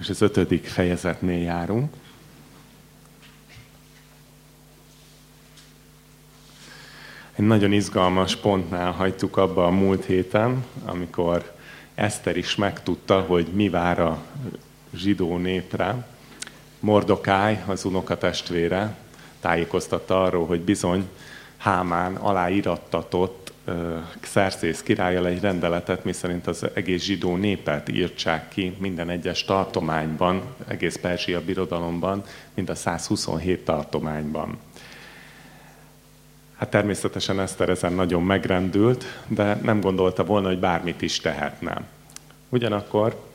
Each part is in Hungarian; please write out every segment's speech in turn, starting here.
és az ötödik fejezetnél járunk. Egy nagyon izgalmas pontnál hagytuk abba a múlt héten, amikor Eszter is megtudta, hogy mi vár a zsidó népre. Mordokáj, az unokatestvére, tájékoztatta arról, hogy bizony Hámán aláírattatott Xerxész királyjal egy rendeletet, miszerint az egész zsidó népet írtsák ki minden egyes tartományban, egész Perzsia birodalomban, mind a 127 tartományban. Hát természetesen Eszter ezen nagyon megrendült, de nem gondolta volna, hogy bármit is tehetne. Ugyanakkor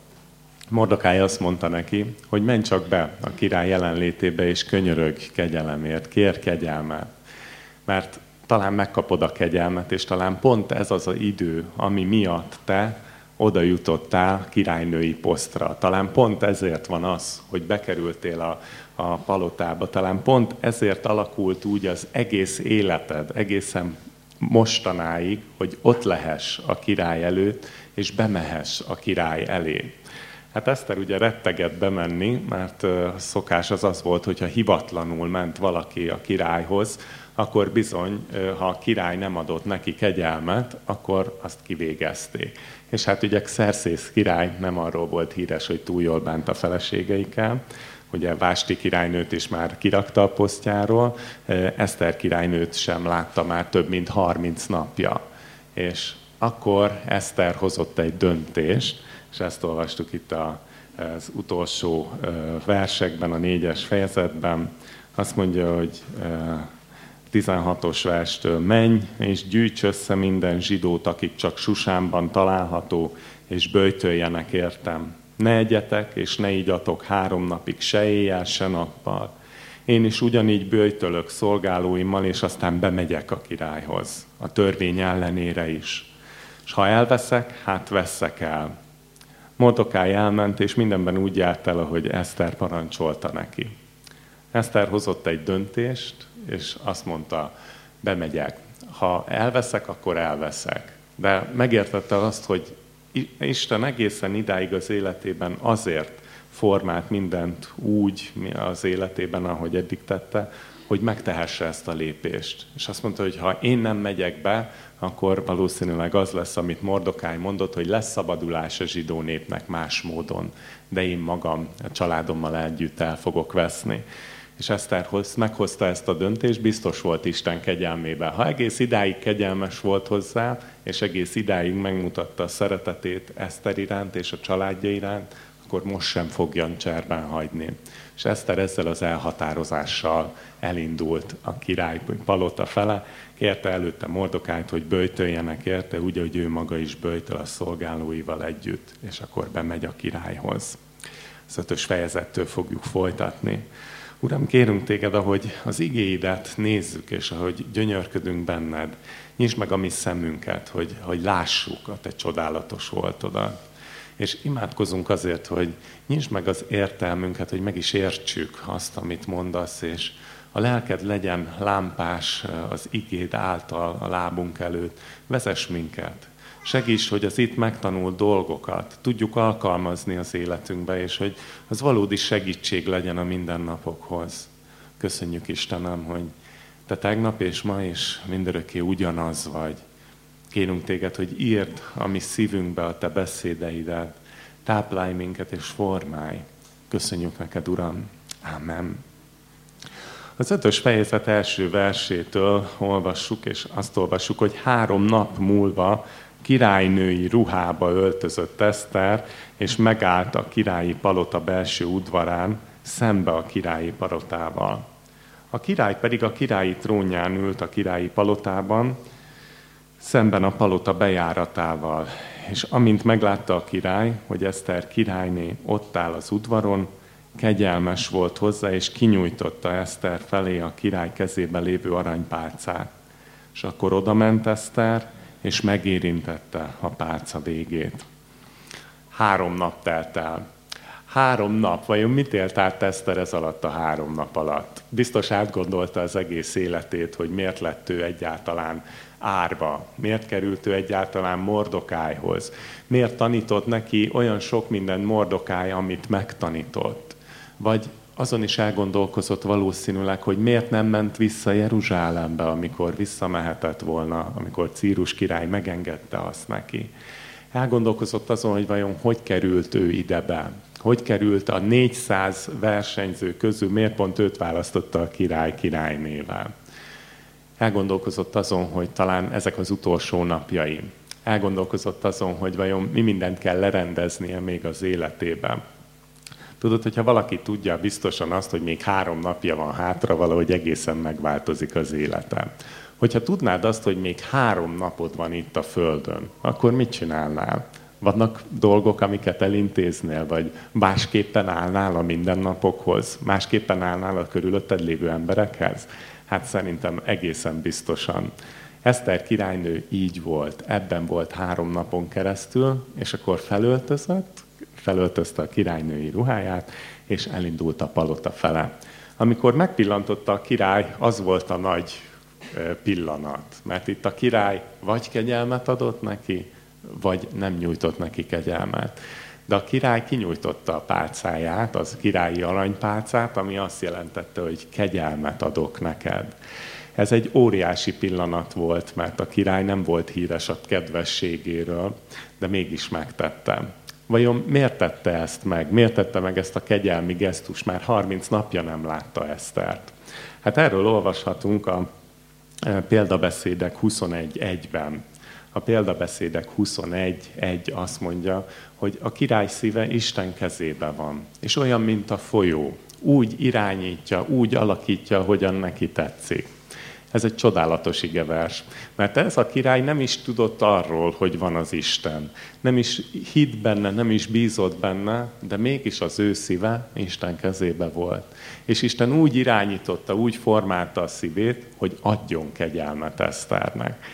Mordokály azt mondta neki, hogy menj csak be a király jelenlétébe, és könyörög kegyelemért, kér kegyelmet. Mert talán megkapod a kegyelmet, és talán pont ez az az idő, ami miatt te oda jutottál királynői posztra. Talán pont ezért van az, hogy bekerültél a, a palotába. Talán pont ezért alakult úgy az egész életed, egészen mostanáig, hogy ott lehess a király előtt, és bemehess a király elé. Hát Eszter ugye retteget bemenni, mert a szokás az az volt, hogyha hivatlanul ment valaki a királyhoz, akkor bizony, ha a király nem adott neki kegyelmet, akkor azt kivégezték. És hát ugye Xerxész király nem arról volt híres, hogy túl jól bánt a feleségeikkel, ugye Vásti királynőt is már kirakta a posztjáról, Eszter királynőt sem látta már több mint 30 napja. És akkor Eszter hozott egy döntést, és ezt olvastuk itt az utolsó versekben, a négyes fejezetben. Azt mondja, hogy 16-os verstől menj, és gyűjts össze minden zsidót, akik csak Susánban található, és böjtöljenek értem. Ne egyetek, és ne igyatok három napig, se éjjel, se nappal. Én is ugyanígy bőjtölök szolgálóimmal, és aztán bemegyek a királyhoz, a törvény ellenére is. És ha elveszek, hát veszek el. Mordokály elment, és mindenben úgy járt el, ahogy Eszter parancsolta neki. Eszter hozott egy döntést, és azt mondta, bemegyek. Ha elveszek, akkor elveszek. De megértette azt, hogy Isten egészen idáig az életében azért formált mindent úgy az életében, ahogy eddig tette, hogy megtehesse ezt a lépést. És azt mondta, hogy ha én nem megyek be, akkor valószínűleg az lesz, amit Mordokály mondott, hogy lesz szabadulás a zsidó népnek más módon, de én magam a családommal együtt el fogok veszni. És Eszter meghozta ezt a döntést, biztos volt Isten kegyelmében. Ha egész idáig kegyelmes volt hozzá, és egész idáig megmutatta a szeretetét Eszter iránt és a családja iránt, akkor most sem fogja cserben hagyni. És Eszter ezzel az elhatározással elindult a király palota fele, kérte előtte Mordokájt, hogy böjtöljenek érte, úgy, hogy ő maga is böjtöl a szolgálóival együtt, és akkor bemegy a királyhoz. Az ötös fejezettől fogjuk folytatni. Uram, kérünk téged, ahogy az igéidet nézzük, és ahogy gyönyörködünk benned, nyisd meg a mi szemünket, hogy, hogy lássuk a te csodálatos voltodat. És imádkozunk azért, hogy nyisd meg az értelmünket, hogy meg is értsük azt, amit mondasz, és a lelked legyen lámpás az igéd által a lábunk előtt. Vezess minket, Segíts, hogy az itt megtanult dolgokat tudjuk alkalmazni az életünkbe, és hogy az valódi segítség legyen a mindennapokhoz. Köszönjük Istenem, hogy te tegnap és ma is mindörökké ugyanaz vagy. Kérünk téged, hogy írd a mi szívünkbe a te beszédeidet, táplálj minket és formálj. Köszönjük neked, Uram. Amen. Az ötös fejezet első versétől olvassuk, és azt olvassuk, hogy három nap múlva királynői ruhába öltözött Eszter, és megállt a királyi palota belső udvarán, szembe a királyi palotával. A király pedig a királyi trónján ült a királyi palotában, szemben a palota bejáratával. És amint meglátta a király, hogy Eszter királyné ott áll az udvaron, kegyelmes volt hozzá, és kinyújtotta Eszter felé a király kezébe lévő aranypálcát. És akkor oda ment Eszter, és megérintette a pálca végét. Három nap telt el. Három nap, vajon mit élt át Eszter ez alatt a három nap alatt? Biztos átgondolta az egész életét, hogy miért lett ő egyáltalán árva? Miért került ő egyáltalán Mordokájhoz? Miért tanított neki olyan sok minden Mordokáj, amit megtanított? Vagy azon is elgondolkozott valószínűleg, hogy miért nem ment vissza Jeruzsálembe, amikor visszamehetett volna, amikor Círus király megengedte azt neki. Elgondolkozott azon, hogy vajon hogy került ő ide be. Hogy került a 400 versenyző közül, miért pont őt választotta a király királynével. Elgondolkozott azon, hogy talán ezek az utolsó napjai. Elgondolkozott azon, hogy vajon mi mindent kell lerendeznie még az életében Tudod, hogyha valaki tudja biztosan azt, hogy még három napja van hátra, valahogy egészen megváltozik az élete. Hogyha tudnád azt, hogy még három napod van itt a Földön, akkor mit csinálnál? Vannak dolgok, amiket elintéznél, vagy másképpen állnál a mindennapokhoz? Másképpen állnál a körülötted lévő emberekhez? Hát szerintem egészen biztosan. Eszter királynő így volt, ebben volt három napon keresztül, és akkor felöltözött, felöltözte a királynői ruháját, és elindult a palota fele. Amikor megpillantotta a király, az volt a nagy pillanat. Mert itt a király vagy kegyelmet adott neki, vagy nem nyújtott neki kegyelmet. De a király kinyújtotta a pálcáját, az királyi aranypálcát, ami azt jelentette, hogy kegyelmet adok neked. Ez egy óriási pillanat volt, mert a király nem volt híres a kedvességéről, de mégis megtette. Vajon miért tette ezt meg? Miért tette meg ezt a kegyelmi gesztus? Már 30 napja nem látta Esztert. Hát erről olvashatunk a e, példabeszédek 21.1-ben. A példabeszédek 21.1 azt mondja, hogy a király szíve Isten kezébe van, és olyan, mint a folyó. Úgy irányítja, úgy alakítja, hogyan neki tetszik. Ez egy csodálatos igevers, mert ez a király nem is tudott arról, hogy van az Isten. Nem is hitt benne, nem is bízott benne, de mégis az ő szíve Isten kezébe volt. És Isten úgy irányította, úgy formálta a szívét, hogy adjon kegyelmet Eszternek.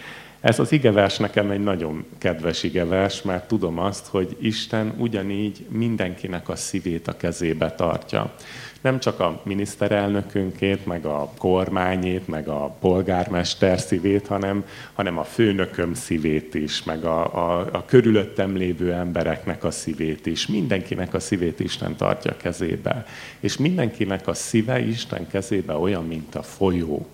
Ez az igevers nekem egy nagyon kedves igevers, mert tudom azt, hogy Isten ugyanígy mindenkinek a szívét a kezébe tartja nem csak a miniszterelnökünkét, meg a kormányét, meg a polgármester szívét, hanem, hanem a főnököm szívét is, meg a, a, a körülöttem lévő embereknek a szívét is. Mindenkinek a szívét Isten tartja kezébe. És mindenkinek a szíve Isten kezébe olyan, mint a folyó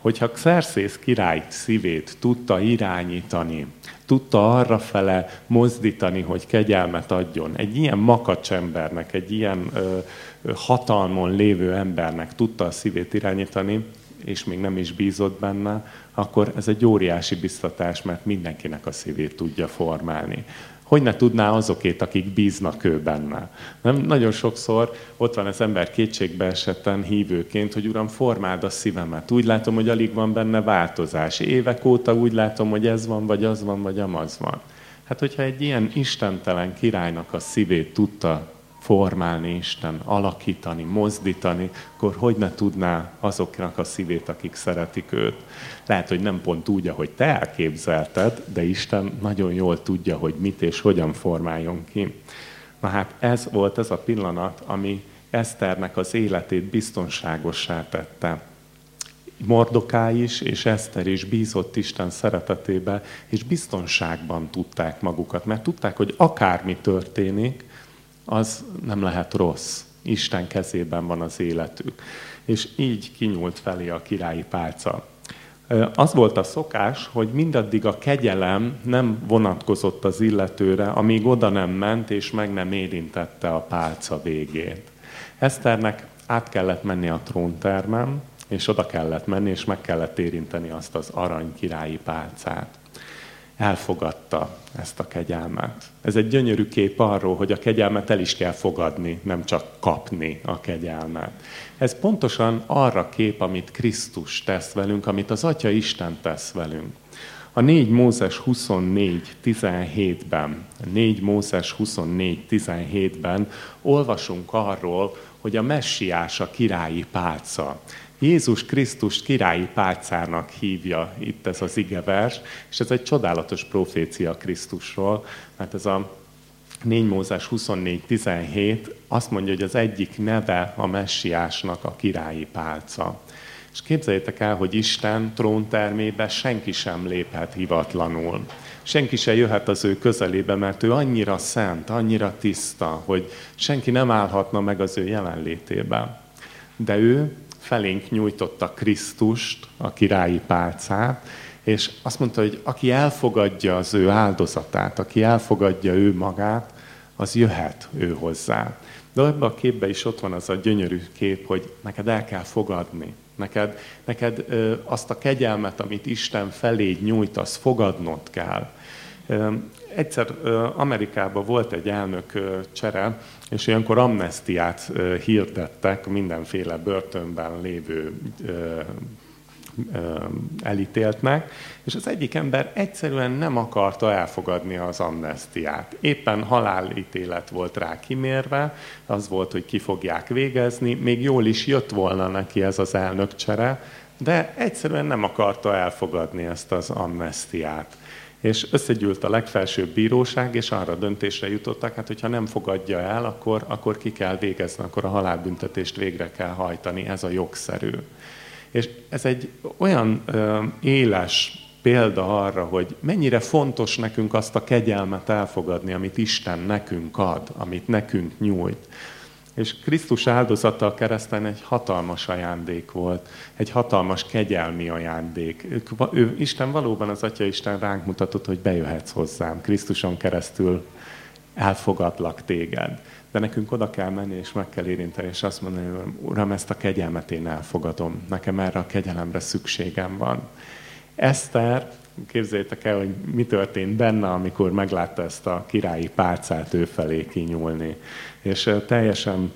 hogyha Xerxész király szívét tudta irányítani, tudta arra fele mozdítani, hogy kegyelmet adjon, egy ilyen makacs embernek, egy ilyen ö, hatalmon lévő embernek tudta a szívét irányítani, és még nem is bízott benne, akkor ez egy óriási biztatás, mert mindenkinek a szívét tudja formálni. Hogy ne tudná azokét, akik bíznak ő benne? Nem? Nagyon sokszor ott van az ember kétségbe esetten hívőként, hogy Uram, formáld a szívemet. Úgy látom, hogy alig van benne változás. Évek óta úgy látom, hogy ez van, vagy az van, vagy amaz van. Hát, hogyha egy ilyen istentelen királynak a szívét tudta formálni Isten, alakítani, mozdítani, akkor hogy ne tudná azoknak a szívét, akik szeretik őt. Lehet, hogy nem pont úgy, ahogy te elképzelted, de Isten nagyon jól tudja, hogy mit és hogyan formáljon ki. Na hát ez volt ez a pillanat, ami Eszternek az életét biztonságossá tette. Mordoká is és Eszter is bízott Isten szeretetébe, és biztonságban tudták magukat, mert tudták, hogy akármi történik, az nem lehet rossz. Isten kezében van az életük. És így kinyúlt felé a királyi pálca. Az volt a szokás, hogy mindaddig a kegyelem nem vonatkozott az illetőre, amíg oda nem ment és meg nem érintette a pálca végét. Eszternek át kellett menni a tróntermen, és oda kellett menni, és meg kellett érinteni azt az arany királyi pálcát elfogadta ezt a kegyelmet. Ez egy gyönyörű kép arról, hogy a kegyelmet el is kell fogadni, nem csak kapni a kegyelmet. Ez pontosan arra kép, amit Krisztus tesz velünk, amit az Atya Isten tesz velünk. A 4 Mózes 24.17-ben, 4 Mózes 24.17-ben olvasunk arról, hogy a messiás a királyi pálca. Jézus Krisztus királyi pálcának hívja itt ez az igevers, és ez egy csodálatos profécia Krisztusról, mert ez a 4 Mózes 24.17 azt mondja, hogy az egyik neve a messiásnak a királyi pálca. És képzeljétek el, hogy Isten tróntermébe senki sem léphet hivatlanul. Senki sem jöhet az ő közelébe, mert ő annyira szent, annyira tiszta, hogy senki nem állhatna meg az ő jelenlétében. De ő felénk nyújtotta Krisztust, a királyi pálcát, és azt mondta, hogy aki elfogadja az ő áldozatát, aki elfogadja ő magát, az jöhet ő hozzá. De ebben a képben is ott van az a gyönyörű kép, hogy neked el kell fogadni. Neked, neked azt a kegyelmet, amit Isten felé nyújt, az fogadnod kell. Egyszer Amerikában volt egy elnök ö, csere, és olyankor amnestiát hirdettek mindenféle börtönben lévő elítéltnek, és az egyik ember egyszerűen nem akarta elfogadni az amnestiát. Éppen halálítélet volt rá kimérve, az volt, hogy ki fogják végezni, még jól is jött volna neki ez az elnökcsere, de egyszerűen nem akarta elfogadni ezt az amnestiát. És összegyűlt a legfelsőbb bíróság, és arra döntésre jutottak, hát hogyha nem fogadja el, akkor, akkor ki kell végezni, akkor a halálbüntetést végre kell hajtani, ez a jogszerű. És ez egy olyan ö, éles példa arra, hogy mennyire fontos nekünk azt a kegyelmet elfogadni, amit Isten nekünk ad, amit nekünk nyújt. És Krisztus áldozata a kereszten egy hatalmas ajándék volt, egy hatalmas kegyelmi ajándék. Ő, Isten valóban az Atya Isten ránk mutatott, hogy bejöhetsz hozzám. Krisztuson keresztül elfogadlak téged. De nekünk oda kell menni, és meg kell érinteni, és azt mondani, hogy Uram, ezt a kegyelmet én elfogadom. Nekem erre a kegyelemre szükségem van. Eszter, képzeljétek el, hogy mi történt benne, amikor meglátta ezt a királyi pálcát ő felé kinyúlni. És teljesen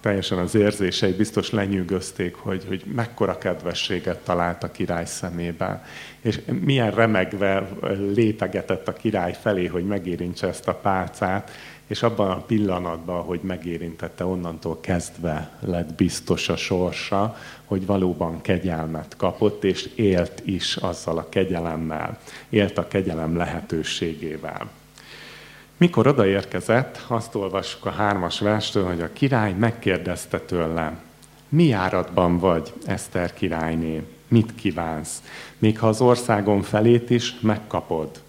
teljesen az érzései biztos lenyűgözték, hogy, hogy mekkora kedvességet talált a király szemébe. És milyen remegve lépegetett a király felé, hogy megérintse ezt a pálcát, és abban a pillanatban, hogy megérintette, onnantól kezdve lett biztos a sorsa, hogy valóban kegyelmet kapott, és élt is azzal a kegyelemmel, élt a kegyelem lehetőségével. Mikor odaérkezett, azt olvassuk a hármas verstől, hogy a király megkérdezte tőle, mi járatban vagy, Eszter királyné, mit kívánsz, még ha az országon felét is megkapod.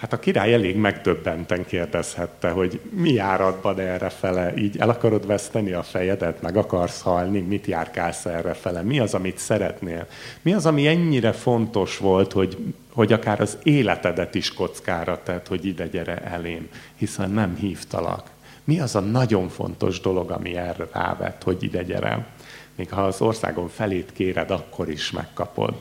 Hát a király elég megdöbbenten kérdezhette, hogy mi járatban erre fele, így el akarod veszteni a fejedet, meg akarsz halni, mit járkálsz erre fele, mi az, amit szeretnél? Mi az, ami ennyire fontos volt, hogy, hogy akár az életedet is kockára tett, hogy ide gyere elém, hiszen nem hívtalak. Mi az a nagyon fontos dolog, ami erre rávett, hogy ide gyere? Még ha az országon felét kéred, akkor is megkapod.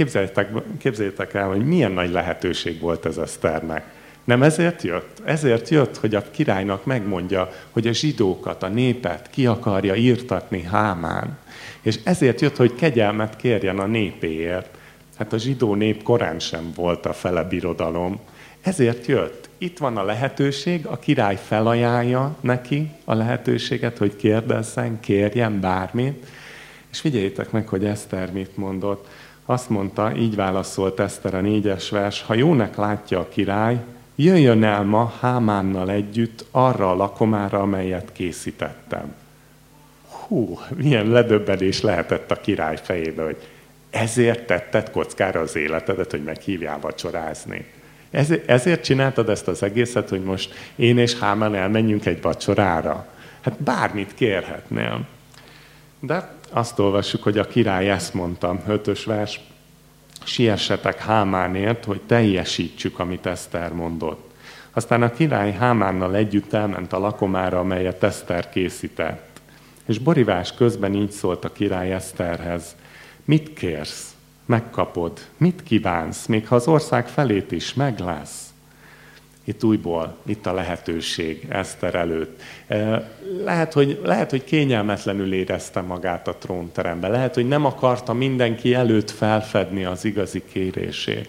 Képzeljétek, képzeljétek el, hogy milyen nagy lehetőség volt ez Eszternek. Nem ezért jött? Ezért jött, hogy a királynak megmondja, hogy a zsidókat, a népet ki akarja írtatni Hámán. És ezért jött, hogy kegyelmet kérjen a népéért. Hát a zsidó nép korán sem volt a fele birodalom. Ezért jött. Itt van a lehetőség, a király felajánlja neki a lehetőséget, hogy kérdezzen, kérjen bármit. És figyeljétek meg, hogy Eszter mit mondott. Azt mondta, így válaszolt Eszter a négyes vers, ha jónak látja a király, jöjjön el ma Hámánnal együtt arra a lakomára, amelyet készítettem. Hú, milyen ledöbbenés lehetett a király fejébe, hogy ezért tetted kockára az életedet, hogy meghívjál vacsorázni. Ezért, ezért csináltad ezt az egészet, hogy most én és Hámán elmenjünk egy vacsorára. Hát bármit kérhetnél. De azt olvassuk, hogy a király ezt mondta, ötös vers, siessetek Hámánért, hogy teljesítsük, amit Eszter mondott. Aztán a király Hámánnal együtt elment a lakomára, amelyet Eszter készített. És borivás közben így szólt a király Eszterhez, mit kérsz, megkapod, mit kívánsz, még ha az ország felét is meglátsz itt újból, itt a lehetőség Eszter előtt. Lehet hogy, lehet, hogy kényelmetlenül érezte magát a trónteremben. Lehet, hogy nem akarta mindenki előtt felfedni az igazi kérését.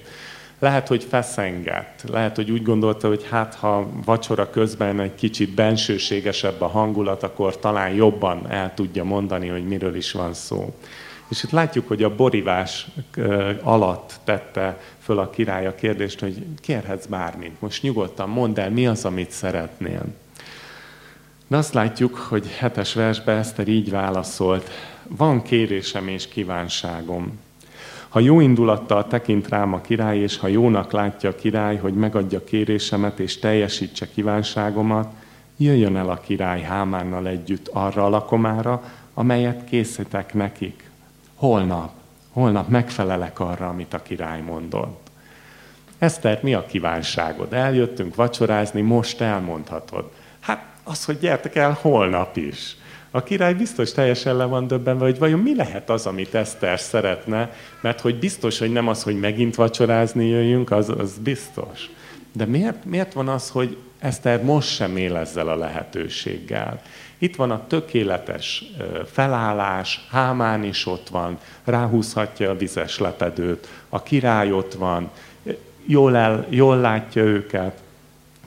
Lehet, hogy feszengett. Lehet, hogy úgy gondolta, hogy hát ha vacsora közben egy kicsit bensőségesebb a hangulat, akkor talán jobban el tudja mondani, hogy miről is van szó. És itt látjuk, hogy a borivás alatt tette föl a király a kérdést, hogy kérhetsz bármit, most nyugodtan mondd el, mi az, amit szeretnél. De azt látjuk, hogy hetes versben Eszter így válaszolt, van kérésem és kívánságom. Ha jó indulattal tekint rám a király, és ha jónak látja a király, hogy megadja kérésemet és teljesítse kívánságomat, jöjjön el a király Hámánnal együtt arra a lakomára, amelyet készítek nekik. Holnap, holnap megfelelek arra, amit a király mondott. Eszter, mi a kívánságod? Eljöttünk vacsorázni, most elmondhatod. Hát az, hogy gyertek el holnap is. A király biztos teljesen le van döbbenve, hogy vajon mi lehet az, amit Eszter szeretne, mert hogy biztos, hogy nem az, hogy megint vacsorázni jöjjünk, az, az biztos. De miért, miért van az, hogy Eszter most sem él ezzel a lehetőséggel? Itt van a tökéletes felállás, Hámán is ott van, ráhúzhatja a vizes lepedőt, a király ott van, jól, el, jól látja őket,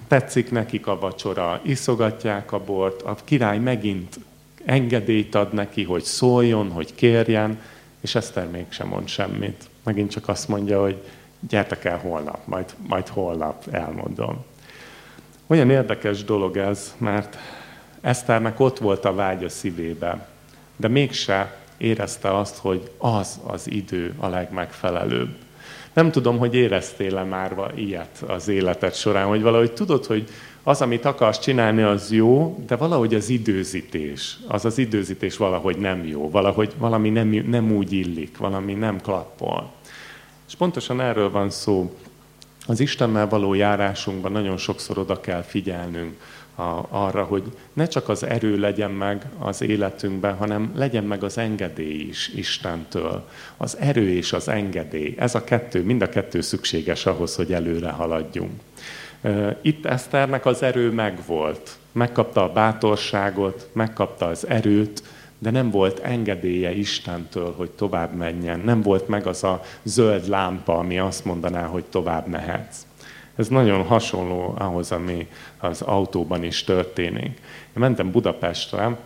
tetszik nekik a vacsora, iszogatják a bort, a király megint engedélyt ad neki, hogy szóljon, hogy kérjen, és Eszter mégsem mond semmit. Megint csak azt mondja, hogy gyertek el holnap, majd, majd holnap elmondom. Olyan érdekes dolog ez, mert Eszternek ott volt a vágy a szívébe, de mégse érezte azt, hogy az az idő a legmegfelelőbb. Nem tudom, hogy éreztél-e már ilyet az életed során, hogy valahogy tudod, hogy az, amit akarsz csinálni, az jó, de valahogy az időzítés, az az időzítés valahogy nem jó, valahogy valami nem, nem úgy illik, valami nem klappol. És pontosan erről van szó. Az Istennel való járásunkban nagyon sokszor oda kell figyelnünk a, arra, hogy ne csak az erő legyen meg az életünkben, hanem legyen meg az engedély is Istentől. Az erő és az engedély, ez a kettő, mind a kettő szükséges ahhoz, hogy előre haladjunk. Itt Eszternek az erő megvolt. Megkapta a bátorságot, megkapta az erőt, de nem volt engedélye Istentől, hogy tovább menjen. Nem volt meg az a zöld lámpa, ami azt mondaná, hogy tovább mehetsz. Ez nagyon hasonló ahhoz, ami az autóban is történik. Én mentem Budapestre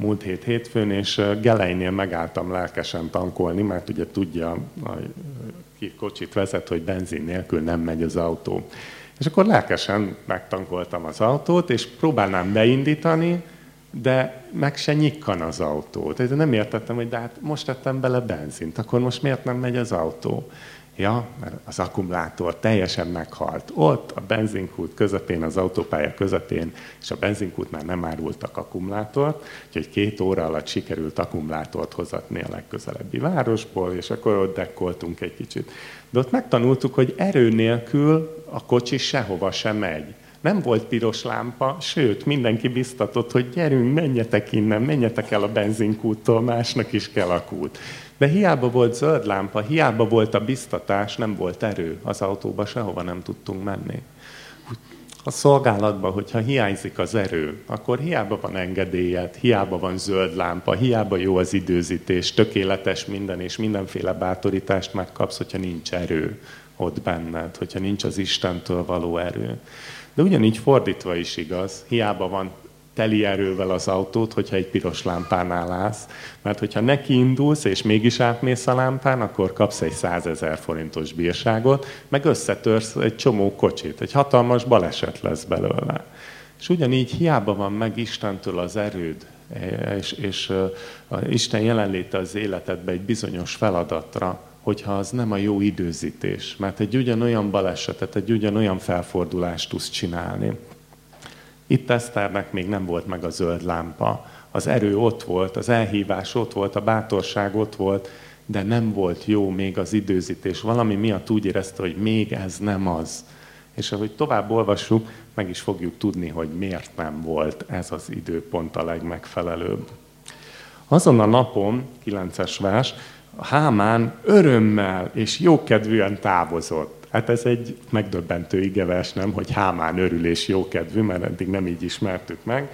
múlt hét hétfőn, és Geleinél megálltam lelkesen tankolni, mert ugye tudja, ki kocsit vezet, hogy benzin nélkül nem megy az autó. És akkor lelkesen megtankoltam az autót, és próbálnám beindítani, de meg se nyikkan az autó. Tehát nem értettem, hogy de hát most tettem bele benzint, akkor most miért nem megy az autó? Ja, mert az akkumulátor teljesen meghalt. Ott a benzinkút közepén, az autópálya közepén, és a benzinkútnál nem árultak akkumulátort, úgyhogy két óra alatt sikerült akkumulátort hozatni a legközelebbi városból, és akkor ott dekkoltunk egy kicsit. De ott megtanultuk, hogy erő nélkül a kocsi sehova sem megy. Nem volt piros lámpa, sőt, mindenki biztatott, hogy gyerünk, menjetek innen, menjetek el a benzinkúttól, másnak is kell a kút. De hiába volt zöld lámpa, hiába volt a biztatás, nem volt erő. Az autóba sehova nem tudtunk menni. A szolgálatban, hogyha hiányzik az erő, akkor hiába van engedélyed, hiába van zöld lámpa, hiába jó az időzítés, tökéletes minden, és mindenféle bátorítást megkapsz, hogyha nincs erő ott benned, hogyha nincs az Istentől való erő. De ugyanígy fordítva is igaz, hiába van teli erővel az autót, hogyha egy piros lámpánál állsz. Mert hogyha neki indulsz, és mégis átmész a lámpán, akkor kapsz egy százezer forintos bírságot, meg összetörsz egy csomó kocsit. Egy hatalmas baleset lesz belőle. És ugyanígy hiába van meg Istentől az erőd, és, és Isten jelenléte az életedbe egy bizonyos feladatra, hogyha az nem a jó időzítés. Mert egy ugyanolyan balesetet, egy ugyanolyan felfordulást tudsz csinálni. Itt Eszternek még nem volt meg a zöld lámpa. Az erő ott volt, az elhívás ott volt, a bátorság ott volt, de nem volt jó még az időzítés. Valami miatt úgy érezte, hogy még ez nem az. És ahogy tovább olvassuk, meg is fogjuk tudni, hogy miért nem volt ez az időpont a legmegfelelőbb. Azon a napon, 9-es vers, Hámán örömmel és jókedvűen távozott. Hát ez egy megdöbbentő igevers, nem, hogy Hámán örül és jókedvű, mert eddig nem így ismertük meg.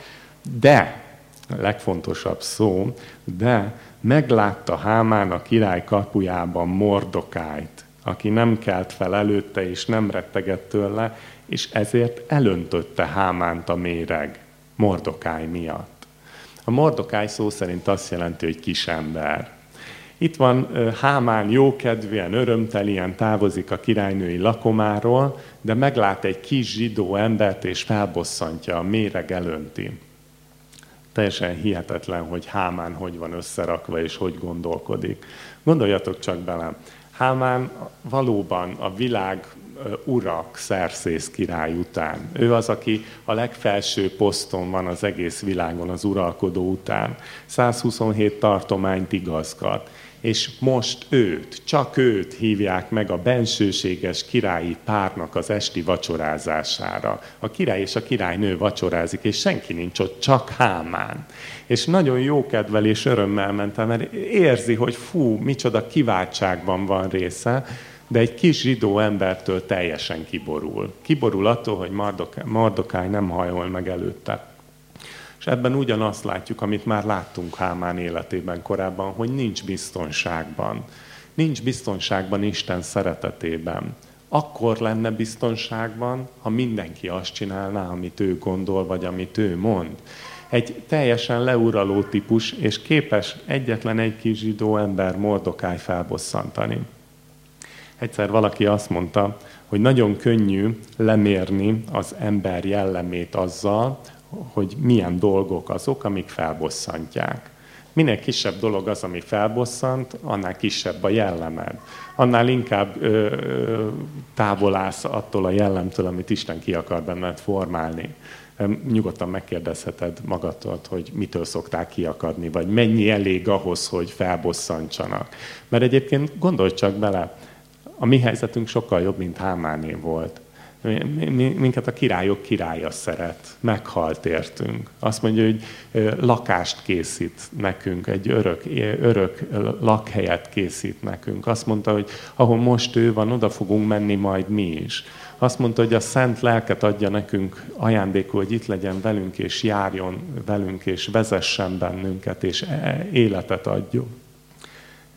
De, a legfontosabb szó, de meglátta Hámán a király kapujában Mordokájt, aki nem kelt fel előtte és nem rettegett tőle, és ezért elöntötte Hámánt a méreg Mordokáj miatt. A Mordokáj szó szerint azt jelenti, hogy kisember. Itt van Hámán jókedvűen, örömtelien távozik a királynői lakomáról, de meglát egy kis zsidó embert, és felbosszantja, a méreg elönti. Teljesen hihetetlen, hogy Hámán hogy van összerakva és hogy gondolkodik. Gondoljatok csak bele, Hámán valóban a világ urak Szerszész király után. Ő az, aki a legfelső poszton van az egész világon az uralkodó után. 127 tartományt igazgat és most őt, csak őt hívják meg a bensőséges királyi párnak az esti vacsorázására. A király és a királynő vacsorázik, és senki nincs ott, csak Hámán. És nagyon jó kedvel és örömmel mentem, mert érzi, hogy fú, micsoda kiváltságban van része, de egy kis zsidó embertől teljesen kiborul. Kiborul attól, hogy Mardokály nem hajol meg előtte. És ebben ugyanazt látjuk, amit már láttunk Hámán életében korábban, hogy nincs biztonságban. Nincs biztonságban Isten szeretetében. Akkor lenne biztonságban, ha mindenki azt csinálná, amit ő gondol, vagy amit ő mond. Egy teljesen leuraló típus, és képes egyetlen egy kis zsidó ember Mordokály felbosszantani. Egyszer valaki azt mondta, hogy nagyon könnyű lemérni az ember jellemét azzal, hogy milyen dolgok azok, amik felbosszantják. Minél kisebb dolog az, ami felbosszant, annál kisebb a jellemed. Annál inkább ö, távol állsz attól a jellemtől, amit Isten ki akar benned formálni. Nyugodtan megkérdezheted magadtól, hogy mitől szokták kiakadni, vagy mennyi elég ahhoz, hogy felbosszantsanak. Mert egyébként gondolj csak bele, a mi helyzetünk sokkal jobb, mint Hámáné volt minket a királyok királya szeret, meghalt értünk. Azt mondja, hogy lakást készít nekünk, egy örök, örök lakhelyet készít nekünk. Azt mondta, hogy ahol most ő van, oda fogunk menni majd mi is. Azt mondta, hogy a szent lelket adja nekünk ajándékul, hogy itt legyen velünk, és járjon velünk, és vezessen bennünket, és e, életet adjon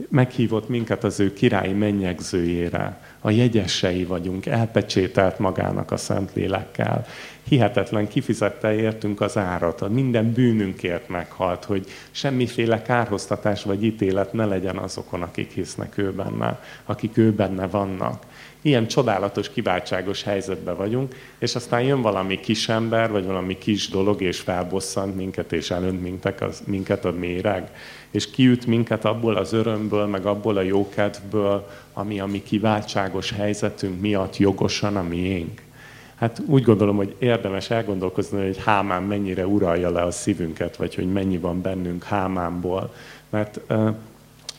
meghívott minket az ő királyi mennyegzőjére. A jegyesei vagyunk, elpecsételt magának a Szentlélekkel. Hihetetlen kifizette értünk az árat, a minden bűnünkért meghalt, hogy semmiféle kárhoztatás vagy ítélet ne legyen azokon, akik hisznek ő benne, akik ő benne vannak ilyen csodálatos, kiváltságos helyzetben vagyunk, és aztán jön valami kis ember, vagy valami kis dolog, és felbosszant minket, és elönt minket, az, minket a méreg, és kiüt minket abból az örömből, meg abból a jókedvből, ami a mi kiváltságos helyzetünk miatt jogosan a miénk. Hát úgy gondolom, hogy érdemes elgondolkozni, hogy Hámán mennyire uralja le a szívünket, vagy hogy mennyi van bennünk Hámánból. Mert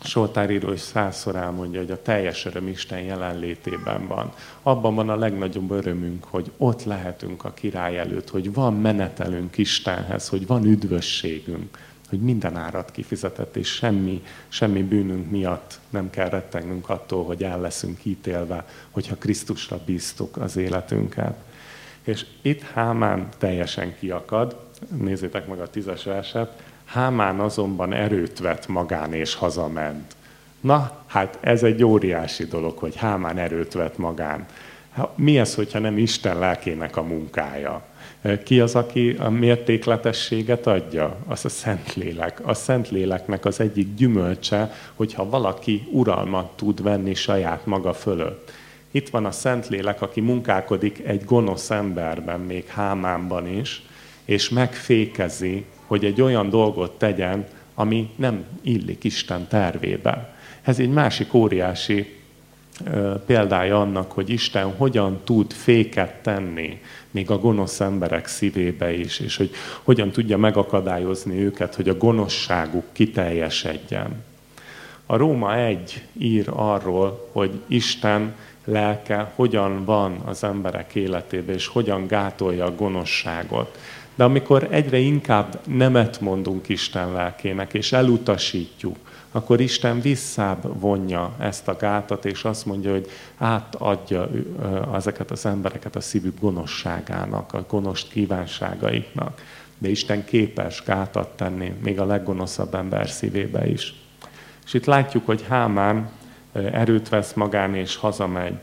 Soltáríró is százszor elmondja, hogy a teljes öröm Isten jelenlétében van. Abban van a legnagyobb örömünk, hogy ott lehetünk a király előtt, hogy van menetelünk Istenhez, hogy van üdvösségünk, hogy minden árat kifizetett, és semmi, semmi bűnünk miatt nem kell rettegnünk attól, hogy el leszünk ítélve, hogyha Krisztusra bíztuk az életünket. És itt Hámán teljesen kiakad, nézzétek meg a tízes verset, Hámán azonban erőt vett magán és hazament. Na, hát ez egy óriási dolog, hogy Hámán erőt vett magán. Mi ez, hogyha nem Isten lelkének a munkája? Ki az, aki a mértékletességet adja? Az a Szentlélek. A Szentléleknek az egyik gyümölcse, hogyha valaki uralmat tud venni saját maga fölött. Itt van a Szentlélek, aki munkálkodik egy gonosz emberben, még Hámánban is, és megfékezi hogy egy olyan dolgot tegyen, ami nem illik Isten tervébe. Ez egy másik óriási példája annak, hogy Isten hogyan tud féket tenni még a gonosz emberek szívébe is, és hogy hogyan tudja megakadályozni őket, hogy a gonoszságuk kiteljesedjen. A Róma 1 ír arról, hogy Isten lelke hogyan van az emberek életében, és hogyan gátolja a gonoszságot. De amikor egyre inkább nemet mondunk Isten lelkének, és elutasítjuk, akkor Isten visszább vonja ezt a gátat, és azt mondja, hogy átadja ezeket az embereket a szívük gonoszságának, a gonosz kívánságaiknak. De Isten képes gátat tenni még a leggonoszabb ember szívébe is. És itt látjuk, hogy Hámán erőt vesz magán és hazamegy.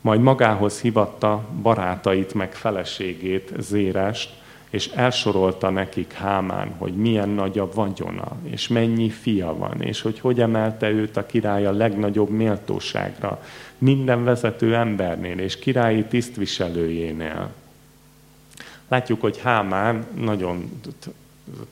Majd magához hivatta barátait meg feleségét, Zérest, és elsorolta nekik Hámán, hogy milyen nagy a vagyona, és mennyi fia van, és hogy hogy emelte őt a király a legnagyobb méltóságra, minden vezető embernél és királyi tisztviselőjénél. Látjuk, hogy Hámán nagyon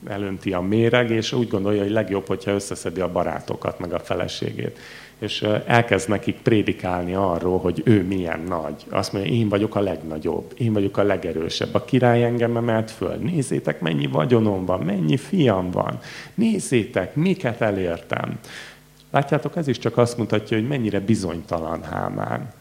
elönti a méreg, és úgy gondolja, hogy legjobb, hogyha összeszedi a barátokat, meg a feleségét. És elkezd nekik prédikálni arról, hogy ő milyen nagy. Azt mondja, én vagyok a legnagyobb, én vagyok a legerősebb. A király engem emelt föl. Nézzétek, mennyi vagyonom van, mennyi fiam van. Nézzétek, miket elértem. Látjátok, ez is csak azt mutatja, hogy mennyire bizonytalan Hámán.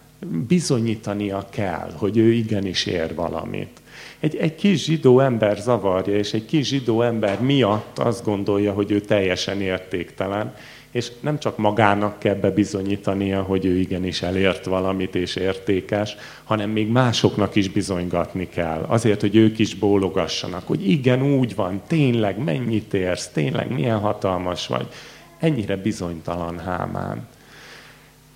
Bizonyítania kell, hogy ő igenis ér valamit. Egy, egy kis zsidó ember zavarja, és egy kis zsidó ember miatt azt gondolja, hogy ő teljesen értéktelen, és nem csak magának kell bebizonyítania, hogy ő igenis elért valamit és értékes, hanem még másoknak is bizonygatni kell. Azért, hogy ők is bólogassanak, hogy igen, úgy van, tényleg mennyit érsz, tényleg milyen hatalmas vagy. Ennyire bizonytalan Hámán.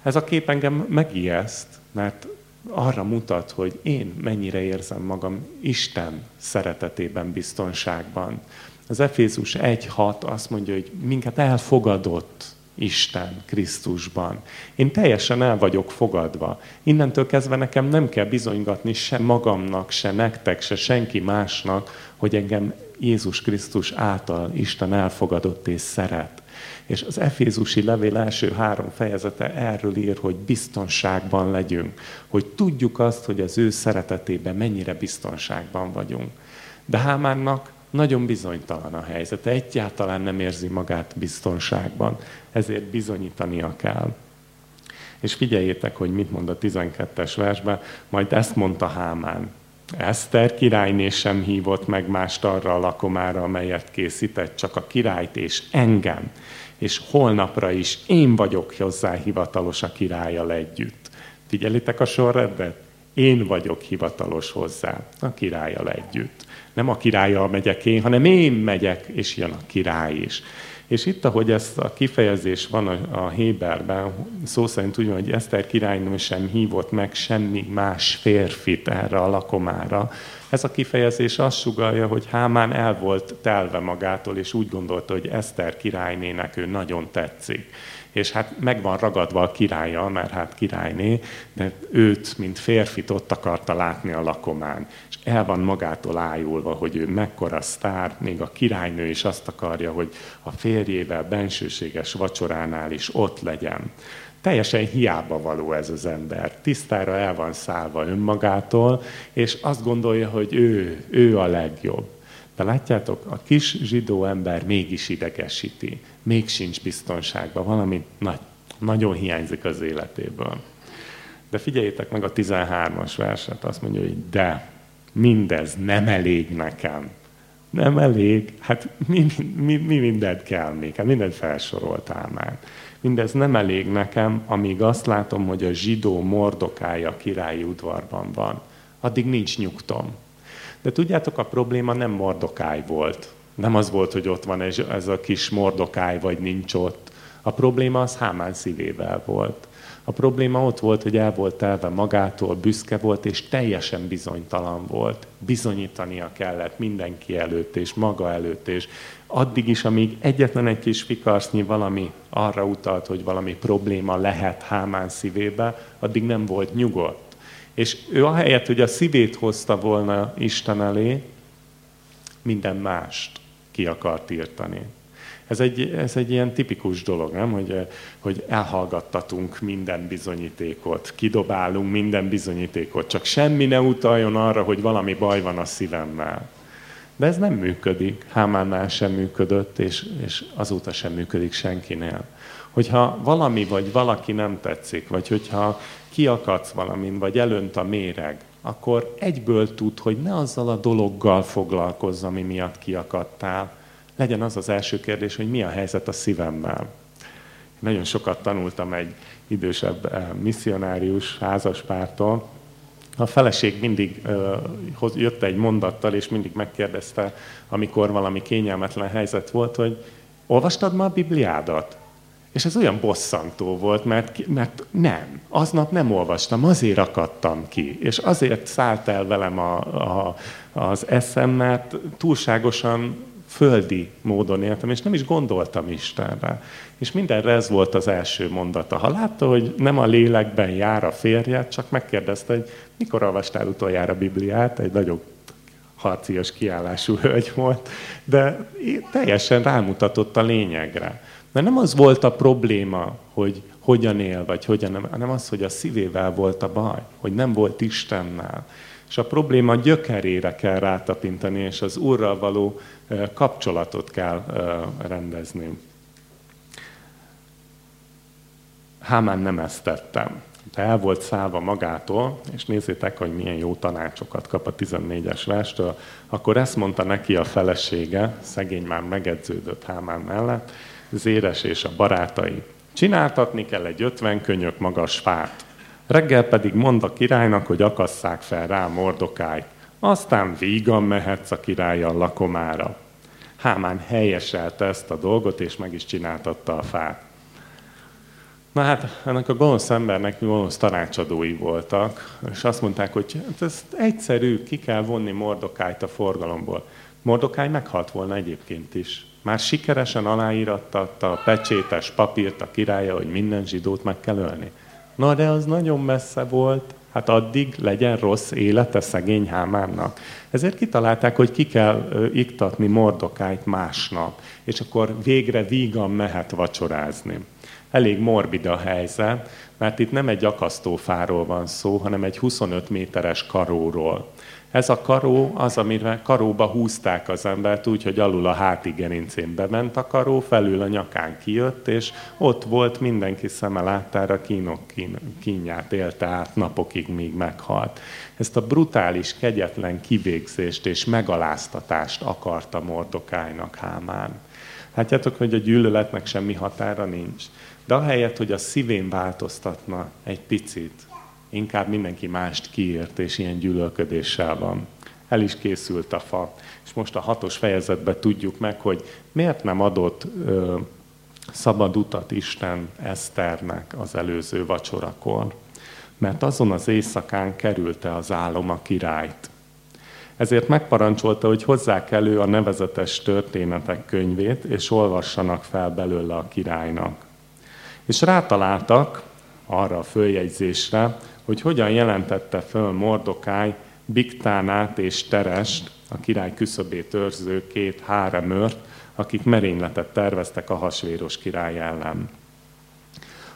Ez a kép engem megijeszt, mert arra mutat, hogy én mennyire érzem magam Isten szeretetében, biztonságban. Az Efézus 1.6 azt mondja, hogy minket elfogadott Isten Krisztusban. Én teljesen el vagyok fogadva. Innentől kezdve nekem nem kell bizonygatni se magamnak, se nektek, se senki másnak, hogy engem Jézus Krisztus által Isten elfogadott és szeret. És az Efézusi levél első három fejezete erről ír, hogy biztonságban legyünk, hogy tudjuk azt, hogy az ő szeretetében mennyire biztonságban vagyunk. De Hámánnak nagyon bizonytalan a helyzet, egyáltalán nem érzi magát biztonságban, ezért bizonyítania kell. És figyeljétek, hogy mit mond a 12-es versben, majd ezt mondta Hámán. Eszter királyné sem hívott meg mást arra a lakomára, amelyet készített, csak a királyt és engem. És holnapra is én vagyok hozzá hivatalos a királyjal együtt. Figyelitek a sorrendet? Én vagyok hivatalos hozzá a királyjal együtt. Nem a királyjal megyek én, hanem én megyek, és jön a király is. És itt, ahogy ez a kifejezés van a, a Héberben, szó szerint úgy van, hogy Eszter királynő sem hívott meg semmi más férfit erre a lakomára. Ez a kifejezés azt sugalja, hogy Hámán el volt telve magától, és úgy gondolta, hogy Eszter királynének ő nagyon tetszik és hát meg van ragadva a királya, mert hát királyné, de őt, mint férfit ott akarta látni a lakomán. El van magától ájulva, hogy ő mekkora sztár, még a királynő is azt akarja, hogy a férjével bensőséges vacsoránál is ott legyen. Teljesen hiába való ez az ember. Tisztára el van szállva önmagától, és azt gondolja, hogy ő, ő a legjobb. De látjátok, a kis zsidó ember mégis idegesíti, még sincs biztonságban, valami nagy, nagyon hiányzik az életéből. De figyeljétek meg a 13-as verset, azt mondja, hogy de, mindez nem elég nekem. Nem elég? Hát mi, mi, mi mindent kell még? Hát mindent felsoroltál már. Mindez nem elég nekem, amíg azt látom, hogy a zsidó mordokája királyi udvarban van. Addig nincs nyugtom. De tudjátok, a probléma nem Mordokáj volt. Nem az volt, hogy ott van ez, ez a kis Mordokáj, vagy nincs ott. A probléma az Hámán szívével volt. A probléma ott volt, hogy el volt telve magától, büszke volt, és teljesen bizonytalan volt. Bizonyítania kellett mindenki előtt, és maga előtt, és addig is, amíg egyetlen egy kis fikarsznyi valami arra utalt, hogy valami probléma lehet Hámán szívébe, addig nem volt nyugodt. És ő ahelyett, hogy a szívét hozta volna Isten elé, minden mást ki akart írtani. Ez egy, ez egy ilyen tipikus dolog, nem? Hogy, hogy elhallgattatunk minden bizonyítékot, kidobálunk minden bizonyítékot, csak semmi ne utaljon arra, hogy valami baj van a szívemmel. De ez nem működik, Hámánnál sem működött, és, és azóta sem működik senkinél. Hogyha valami vagy valaki nem tetszik, vagy hogyha kiakadsz valamin, vagy elönt a méreg, akkor egyből tud, hogy ne azzal a dologgal foglalkozz, ami miatt kiakadtál. Legyen az az első kérdés, hogy mi a helyzet a szívemmel. Nagyon sokat tanultam egy idősebb eh, misszionárius házaspártól. A feleség mindig uh, jött egy mondattal, és mindig megkérdezte, amikor valami kényelmetlen helyzet volt, hogy olvastad ma a Bibliádat? És ez olyan bosszantó volt, mert, mert nem, aznap nem olvastam, azért akadtam ki, és azért szállt el velem a, a, az eszem, mert túlságosan földi módon éltem, és nem is gondoltam Istenre. És mindenre ez volt az első mondata. Ha látta, hogy nem a lélekben jár a férje, csak megkérdezte, hogy mikor olvastál utoljára Bibliát, egy nagyon harcias kiállású hölgy volt, de teljesen rámutatott a lényegre. Mert nem az volt a probléma, hogy hogyan él, vagy hogyan nem, hanem az, hogy a szívével volt a baj, hogy nem volt Istennel. És a probléma gyökerére kell rátapintani, és az Úrral való kapcsolatot kell rendezni. Hámán nem ezt tettem. El volt szállva magától, és nézzétek, hogy milyen jó tanácsokat kap a 14-es verstől, akkor ezt mondta neki a felesége, szegény már megedződött Hámán mellett, Zéres és a barátai. Csináltatni kell egy 50 könyök magas fát. Reggel pedig mond a királynak, hogy akasszák fel rá Mordokájt. Aztán vígan mehetsz a királlyal lakomára. Hámán helyeselte ezt a dolgot, és meg is csináltatta a fát. Na hát, ennek a gonosz embernek gonosz tanácsadói voltak, és azt mondták, hogy hát ez egyszerű, ki kell vonni Mordokájt a forgalomból. Mordokáj meghalt volna egyébként is. Már sikeresen aláírattatta a pecsétes papírt a királya, hogy minden zsidót meg kell ölni. Na de az nagyon messze volt, hát addig legyen rossz élete szegény Hámánnak. Ezért kitalálták, hogy ki kell iktatni Mordokájt másnap, és akkor végre vígan mehet vacsorázni. Elég morbid a helyzet, mert itt nem egy akasztófáról van szó, hanem egy 25 méteres karóról. Ez a karó az, amire karóba húzták az embert úgy, hogy alul a háti gerincén bement a karó, felül a nyakán kijött, és ott volt mindenki szeme láttára kínok kín, kínját élte át napokig, míg meghalt. Ezt a brutális, kegyetlen kivégzést és megaláztatást akarta Mordokájnak Hámán. Látjátok, hogy a gyűlöletnek semmi határa nincs. De ahelyett, hogy a szívén változtatna egy picit, inkább mindenki mást kiírt, és ilyen gyűlölködéssel van. El is készült a fa. És most a hatos fejezetben tudjuk meg, hogy miért nem adott ö, szabad utat Isten Eszternek az előző vacsorakor. Mert azon az éjszakán kerülte az álom a királyt. Ezért megparancsolta, hogy hozzák elő a nevezetes történetek könyvét, és olvassanak fel belőle a királynak. És rátaláltak arra a följegyzésre, hogy hogyan jelentette föl Mordokáj Biktánát és Terest, a király küszöbét őrző két háremört, akik merényletet terveztek a hasvéros király ellen.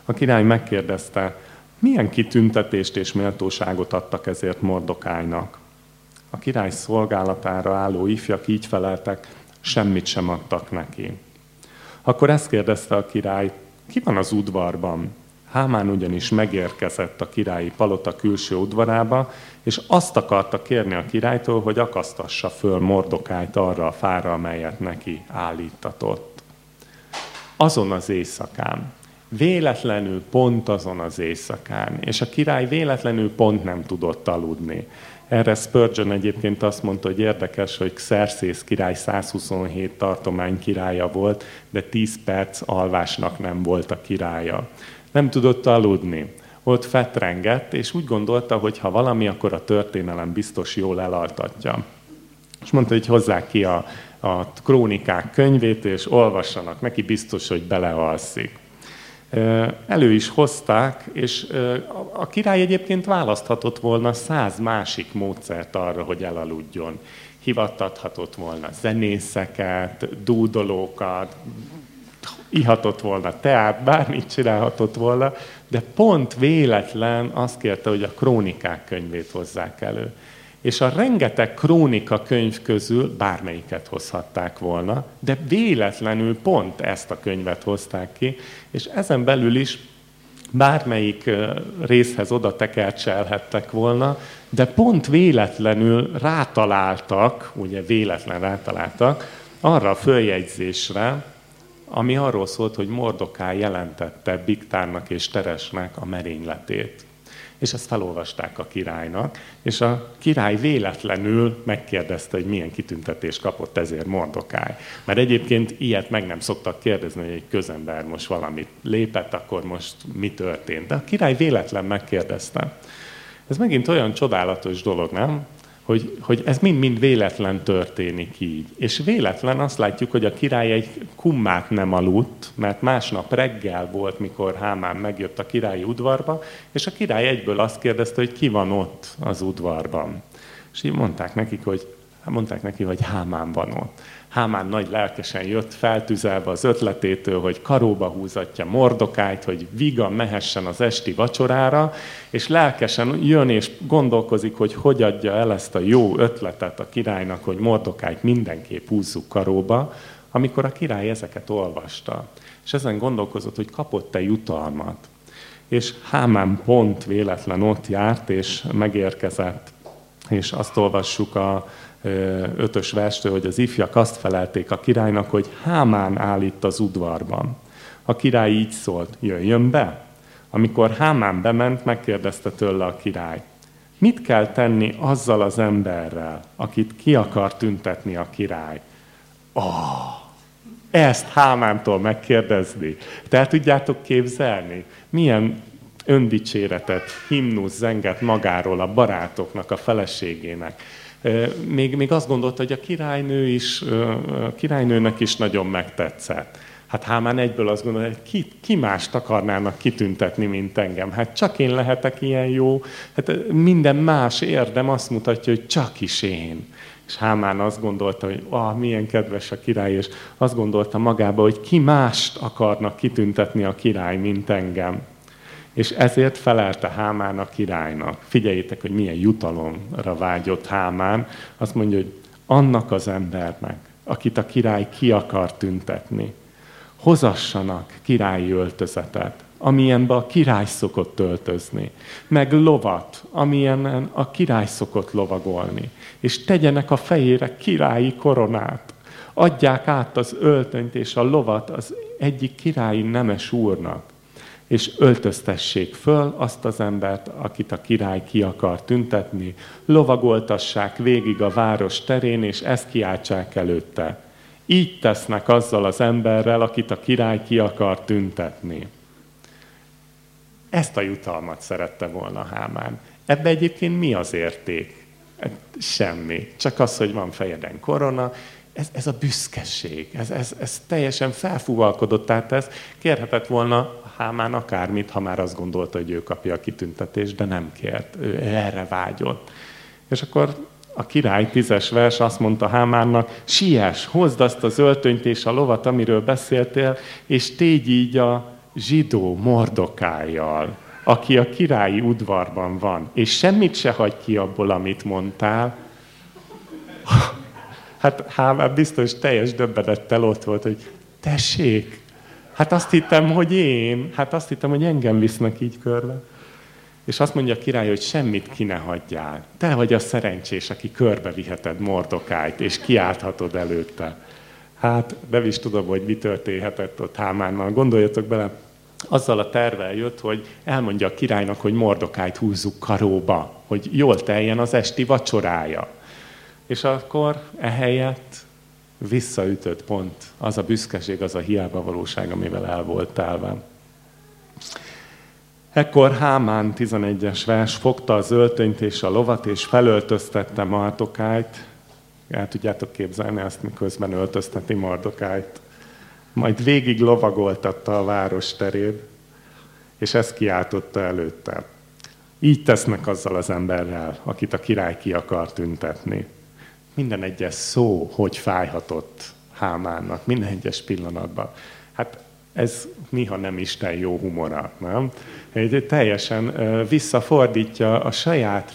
A király megkérdezte, milyen kitüntetést és méltóságot adtak ezért Mordokájnak. A király szolgálatára álló ifjak így feleltek, semmit sem adtak neki. Akkor ezt kérdezte a király, ki van az udvarban? Hámán ugyanis megérkezett a királyi palota külső udvarába, és azt akarta kérni a királytól, hogy akasztassa föl Mordokájt arra a fára, amelyet neki állítatott. Azon az éjszakán, véletlenül pont azon az éjszakán, és a király véletlenül pont nem tudott aludni. Erre Spurgeon egyébként azt mondta, hogy érdekes, hogy Xerxes király 127 tartomány királya volt, de 10 perc alvásnak nem volt a királya nem tudott aludni. Ott fetrengett, és úgy gondolta, hogy ha valami, akkor a történelem biztos jól elaltatja. És mondta, hogy hozzák ki a, a krónikák könyvét, és olvassanak neki, biztos, hogy belealszik. Elő is hozták, és a király egyébként választhatott volna száz másik módszert arra, hogy elaludjon. Hivattathatott volna zenészeket, dúdolókat, ihatott volna teát, bármit csinálhatott volna, de pont véletlen azt kérte, hogy a krónikák könyvét hozzák elő. És a rengeteg krónika könyv közül bármelyiket hozhatták volna, de véletlenül pont ezt a könyvet hozták ki, és ezen belül is bármelyik részhez oda tekercselhettek volna, de pont véletlenül rátaláltak, ugye véletlen rátaláltak, arra a följegyzésre, ami arról szólt, hogy Mordokáj jelentette Biktárnak és Teresnek a merényletét. És ezt felolvasták a királynak, és a király véletlenül megkérdezte, hogy milyen kitüntetést kapott ezért Mordokáj. Mert egyébként ilyet meg nem szoktak kérdezni, hogy egy közember most valamit lépett, akkor most mi történt. De a király véletlen megkérdezte. Ez megint olyan csodálatos dolog, nem? Hogy, hogy ez mind-mind véletlen történik így. És véletlen azt látjuk, hogy a király egy kummát nem aludt, mert másnap reggel volt, mikor Hámán megjött a királyi udvarba, és a király egyből azt kérdezte, hogy ki van ott az udvarban. És így mondták nekik, hogy mondták neki, hogy Hámán van ott. Hámán nagy lelkesen jött, feltüzelve az ötletétől, hogy karóba húzatja Mordokájt, hogy viga mehessen az esti vacsorára, és lelkesen jön és gondolkozik, hogy hogy adja el ezt a jó ötletet a királynak, hogy Mordokájt mindenképp húzzuk karóba, amikor a király ezeket olvasta. És ezen gondolkozott, hogy kapott-e jutalmat. És Hámán pont véletlen ott járt, és megérkezett. És azt olvassuk a ötös verstől, hogy az ifjak azt felelték a királynak, hogy Hámán áll itt az udvarban. A király így szólt, jöjjön be. Amikor Hámán bement, megkérdezte tőle a király, mit kell tenni azzal az emberrel, akit ki akar tüntetni a király? Oh, ezt Hámántól megkérdezni. Tehát tudjátok képzelni, milyen öndicséretet, himnusz zenget magáról a barátoknak, a feleségének. Még, még azt gondolta, hogy a királynő is, a királynőnek is nagyon megtetszett. Hát Hámán egyből azt gondolja, hogy ki, ki mást akarnának kitüntetni, mint engem. Hát csak én lehetek ilyen jó. Hát minden más érdem azt mutatja, hogy csak is én. És Hámán azt gondolta, hogy ah, milyen kedves a király, és azt gondolta magába, hogy ki mást akarnak kitüntetni a király, mint engem. És ezért felelte Hámán a királynak. Figyeljétek, hogy milyen jutalomra vágyott Hámán. Azt mondja, hogy annak az embernek, akit a király ki akar tüntetni, hozassanak királyi öltözetet, amilyenbe a király szokott öltözni, meg lovat, amilyen a király szokott lovagolni, és tegyenek a fejére királyi koronát, adják át az öltönyt és a lovat az egyik királyi nemes úrnak, és öltöztessék föl azt az embert, akit a király ki akar tüntetni, lovagoltassák végig a város terén, és ezt kiáltsák előtte. Így tesznek azzal az emberrel, akit a király ki akar tüntetni. Ezt a jutalmat szerette volna Hámán. Ebbe egyébként mi az érték? Hát semmi. Csak az, hogy van fejeden korona, ez, ez a büszkeség, ez, ez, ez teljesen felfúvalkodott, tehát ez kérhetett volna Hámán akármit, ha már azt gondolta, hogy ő kapja a kitüntetést, de nem kért, ő erre vágyott. És akkor a király tízes vers azt mondta Hámánnak, siess, hozd azt az öltönyt és a lovat, amiről beszéltél, és tégy így a zsidó mordokájjal, aki a királyi udvarban van, és semmit se hagy ki abból, amit mondtál. Hát Hámán biztos teljes döbbenettel ott volt, hogy tessék, Hát azt hittem, hogy én, hát azt hittem, hogy engem visznek így körbe. És azt mondja a király, hogy semmit ki ne hagyjál. Te vagy a szerencsés, aki körbe viheted Mordokájt, és kiálthatod előtte. Hát, de is tudom, hogy mi történhetett ott Hámánnal. Gondoljatok bele, azzal a tervel jött, hogy elmondja a királynak, hogy Mordokájt húzzuk karóba, hogy jól teljen az esti vacsorája. És akkor ehelyett visszaütött pont az a büszkeség, az a hiába valóság, amivel el volt telve. Ekkor Hámán 11-es vers fogta az öltönyt és a lovat, és felöltöztette Mardokájt. El tudjátok képzelni ezt, miközben öltözteti Mardokájt. Majd végig lovagoltatta a város terét, és ezt kiáltotta előtte. Így tesznek azzal az emberrel, akit a király ki akar tüntetni minden egyes szó, hogy fájhatott Hámánnak, minden egyes pillanatban. Hát ez miha nem Isten jó humora, nem? Egy teljesen visszafordítja a saját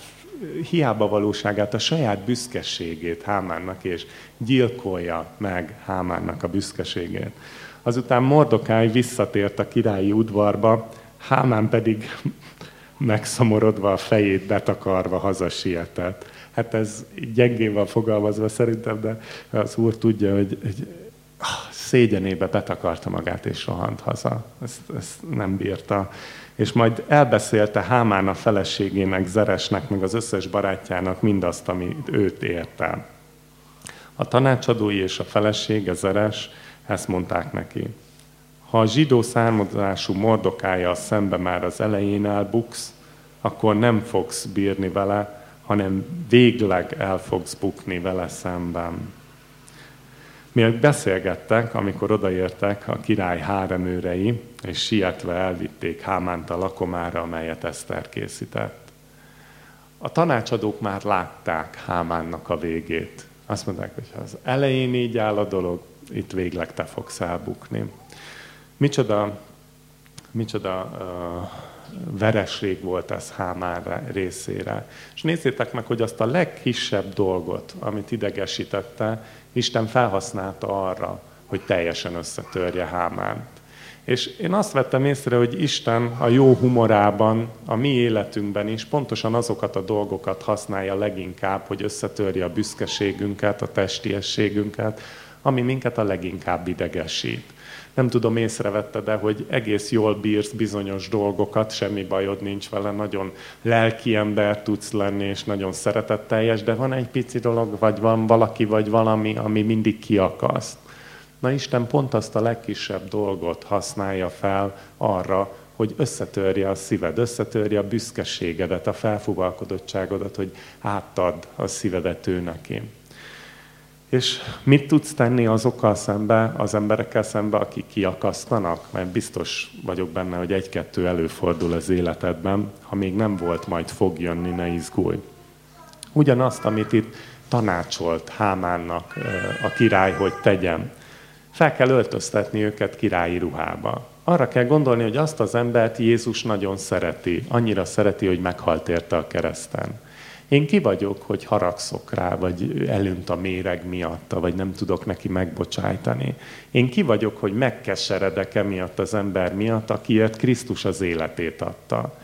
hiába valóságát, a saját büszkeségét Hámánnak, és gyilkolja meg Hámánnak a büszkeségét. Azután Mordokáj visszatért a királyi udvarba, Hámán pedig megszomorodva a fejét betakarva hazasietett hát ez gyengén van fogalmazva szerintem, de az úr tudja, hogy, hogy ah, szégyenébe betakarta magát és rohant haza. Ezt, ezt nem bírta. És majd elbeszélte Hámán a feleségének, Zeresnek, meg az összes barátjának mindazt, ami őt érte. A tanácsadói és a felesége Zeres ezt mondták neki. Ha a zsidó származású mordokája szembe már az elején elbuksz, akkor nem fogsz bírni vele, hanem végleg el fogsz bukni vele szemben. Miért beszélgettek, amikor odaértek a király háremőrei, és sietve elvitték Hámánt a lakomára, amelyet Eszter készített. A tanácsadók már látták Hámánnak a végét. Azt mondták, hogy ha az elején így áll a dolog, itt végleg te fogsz elbukni. Micsoda, micsoda uh, vereség volt ez Hámán részére. És nézzétek meg, hogy azt a legkisebb dolgot, amit idegesítette, Isten felhasználta arra, hogy teljesen összetörje Hámánt. És én azt vettem észre, hogy Isten a jó humorában, a mi életünkben is pontosan azokat a dolgokat használja leginkább, hogy összetörje a büszkeségünket, a testiességünket, ami minket a leginkább idegesít. Nem tudom, észrevette, de hogy egész jól bírsz bizonyos dolgokat, semmi bajod nincs vele, nagyon lelki ember tudsz lenni, és nagyon szeretetteljes, de van egy pici dolog, vagy van valaki, vagy valami, ami mindig kiakaszt. Na Isten pont azt a legkisebb dolgot használja fel arra, hogy összetörje a szíved, összetörje a büszkeségedet, a felfuvalkodottságodat, hogy áttad a szívedet ő neki. És mit tudsz tenni azokkal szembe, az emberekkel szembe, akik kiakasztanak? Mert biztos vagyok benne, hogy egy-kettő előfordul az életedben, ha még nem volt, majd fog jönni, ne izgulj. Ugyanazt, amit itt tanácsolt Hámánnak a király, hogy tegyen. Fel kell öltöztetni őket királyi ruhába. Arra kell gondolni, hogy azt az embert Jézus nagyon szereti. Annyira szereti, hogy meghalt érte a kereszten. Én ki vagyok, hogy haragszok rá, vagy elünt a méreg miatta, vagy nem tudok neki megbocsájtani. Én ki vagyok, hogy megkeseredek emiatt az ember miatt, akiért Krisztus az életét adta.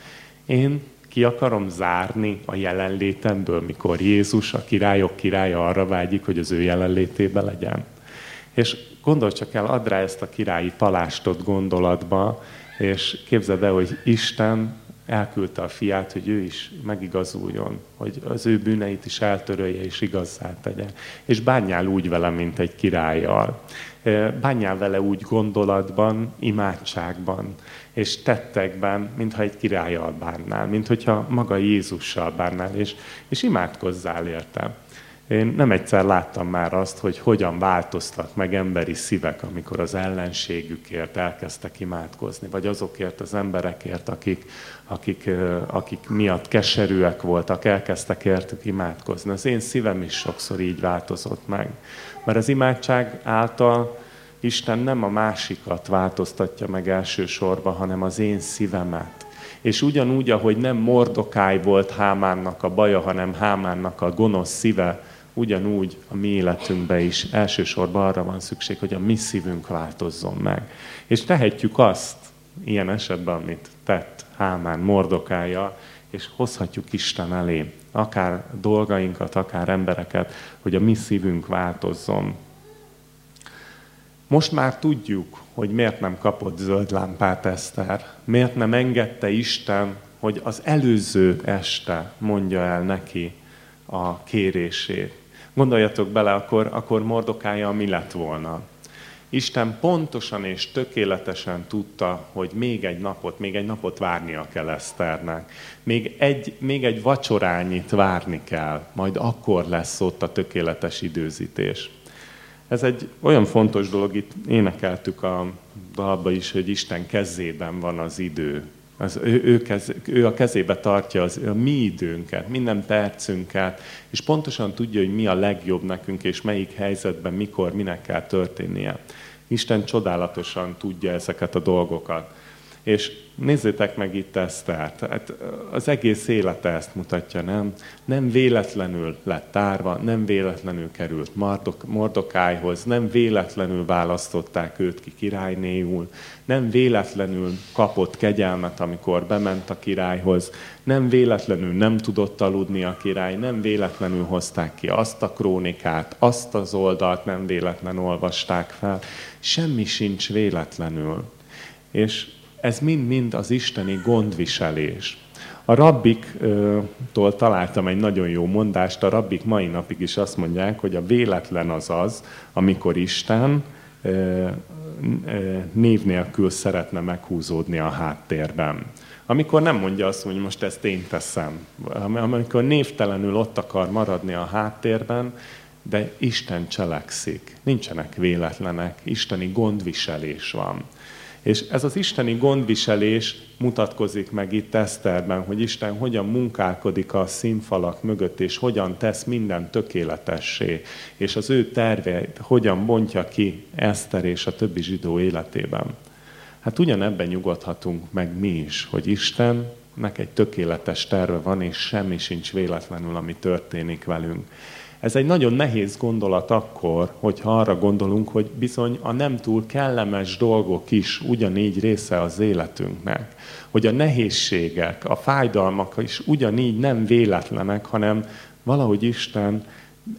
Én ki akarom zárni a jelenlétemből, mikor Jézus, a királyok királya arra vágyik, hogy az ő jelenlétébe legyen. És gondolj csak el, add rá ezt a királyi palástot gondolatba, és képzeld el, hogy Isten elküldte a fiát, hogy ő is megigazuljon, hogy az ő bűneit is eltörölje és igazzá tegye. És bánjál úgy vele, mint egy királlyal. Bánjál vele úgy gondolatban, imádságban és tettekben, mintha egy királlyal bánnál, mint hogyha maga Jézussal bánnál, és, és imádkozzál érte. Én nem egyszer láttam már azt, hogy hogyan változtak meg emberi szívek, amikor az ellenségükért elkezdtek imádkozni, vagy azokért az emberekért, akik, akik, akik miatt keserűek voltak, elkezdtek értük imádkozni. Az én szívem is sokszor így változott meg. Mert az imádság által Isten nem a másikat változtatja meg elsősorban, hanem az én szívemet. És ugyanúgy, ahogy nem Mordokáj volt Hámánnak a baja, hanem Hámánnak a gonosz szíve, ugyanúgy a mi életünkben is elsősorban arra van szükség, hogy a mi szívünk változzon meg. És tehetjük azt, ilyen esetben, amit tett Hámán mordokája, és hozhatjuk Isten elé, akár dolgainkat, akár embereket, hogy a mi szívünk változzon. Most már tudjuk, hogy miért nem kapott zöld lámpát Eszter, miért nem engedte Isten, hogy az előző este mondja el neki a kérését. Gondoljatok bele, akkor, akkor Mordokája mi lett volna? Isten pontosan és tökéletesen tudta, hogy még egy napot, még egy napot várnia kell Eszternek. Még egy, még egy vacsorányit várni kell, majd akkor lesz ott a tökéletes időzítés. Ez egy olyan fontos dolog, itt énekeltük a dalba is, hogy Isten kezében van az idő. Az, ő, ő, kez, ő a kezébe tartja az, a mi időnket, minden percünket, és pontosan tudja, hogy mi a legjobb nekünk, és melyik helyzetben, mikor, minek kell történnie. Isten csodálatosan tudja ezeket a dolgokat. És nézzétek meg itt Esztert. Hát az egész élete ezt mutatja, nem? Nem véletlenül lett tárva, nem véletlenül került Mardok, Mordokájhoz, nem véletlenül választották őt ki királynéul, nem véletlenül kapott kegyelmet, amikor bement a királyhoz, nem véletlenül nem tudott aludni a király, nem véletlenül hozták ki azt a krónikát, azt az oldalt nem véletlenül olvasták fel. Semmi sincs véletlenül. És ez mind-mind az isteni gondviselés. A rabbiktól találtam egy nagyon jó mondást, a rabbik mai napig is azt mondják, hogy a véletlen az az, amikor Isten név nélkül szeretne meghúzódni a háttérben. Amikor nem mondja azt, hogy most ezt én teszem, amikor névtelenül ott akar maradni a háttérben, de Isten cselekszik. Nincsenek véletlenek, isteni gondviselés van. És ez az isteni gondviselés mutatkozik meg itt Eszterben, hogy Isten hogyan munkálkodik a színfalak mögött, és hogyan tesz minden tökéletessé, és az ő terve hogyan bontja ki Eszter és a többi zsidó életében. Hát ugyanebben nyugodhatunk meg mi is, hogy Istennek egy tökéletes terve van, és semmi sincs véletlenül, ami történik velünk. Ez egy nagyon nehéz gondolat akkor, hogyha arra gondolunk, hogy bizony a nem túl kellemes dolgok is ugyanígy része az életünknek. Hogy a nehézségek, a fájdalmak is ugyanígy nem véletlenek, hanem valahogy Isten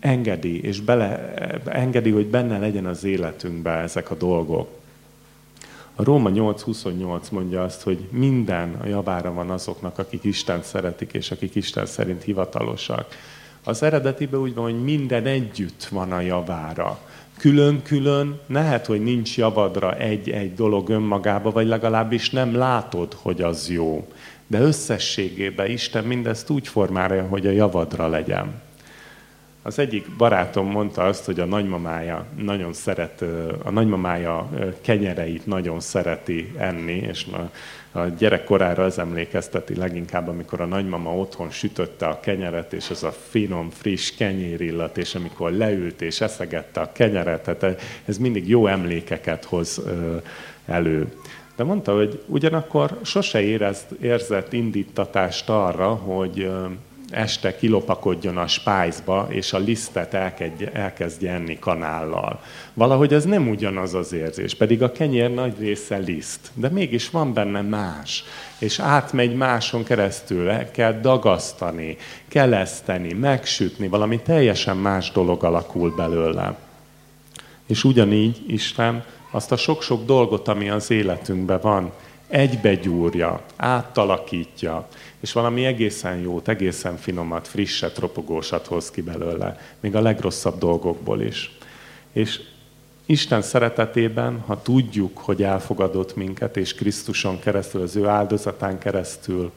engedi, és bele, engedi, hogy benne legyen az életünkben ezek a dolgok. A Róma 8.28 mondja azt, hogy minden a javára van azoknak, akik Isten szeretik, és akik Isten szerint hivatalosak. Az eredetiben úgy van, hogy minden együtt van a javára. Külön-külön lehet, hogy nincs javadra egy-egy dolog önmagába, vagy legalábbis nem látod, hogy az jó. De összességében Isten mindezt úgy formálja, hogy a javadra legyen. Az egyik barátom mondta azt, hogy a nagymamája nagyon szeret, a nagymamája kenyereit nagyon szereti enni, és a gyerekkorára az emlékezteti leginkább, amikor a nagymama otthon sütötte a kenyeret, és az a finom, friss kenyérillat, és amikor leült és eszegette a kenyeret, tehát ez mindig jó emlékeket hoz elő. De mondta, hogy ugyanakkor sose érez, érzett indítatást arra, hogy este kilopakodjon a spájzba, és a lisztet elkezdje, elkezdje enni kanállal. Valahogy ez nem ugyanaz az érzés, pedig a kenyér nagy része liszt, de mégis van benne más, és átmegy máson keresztül, el kell dagasztani, keleszteni, megsütni, valami teljesen más dolog alakul belőle. És ugyanígy Isten azt a sok-sok dolgot, ami az életünkben van, egybegyúrja, átalakítja, és valami egészen jót, egészen finomat, frisset, ropogósat hoz ki belőle, még a legrosszabb dolgokból is. És Isten szeretetében, ha tudjuk, hogy elfogadott minket, és Krisztuson keresztül, az ő áldozatán keresztül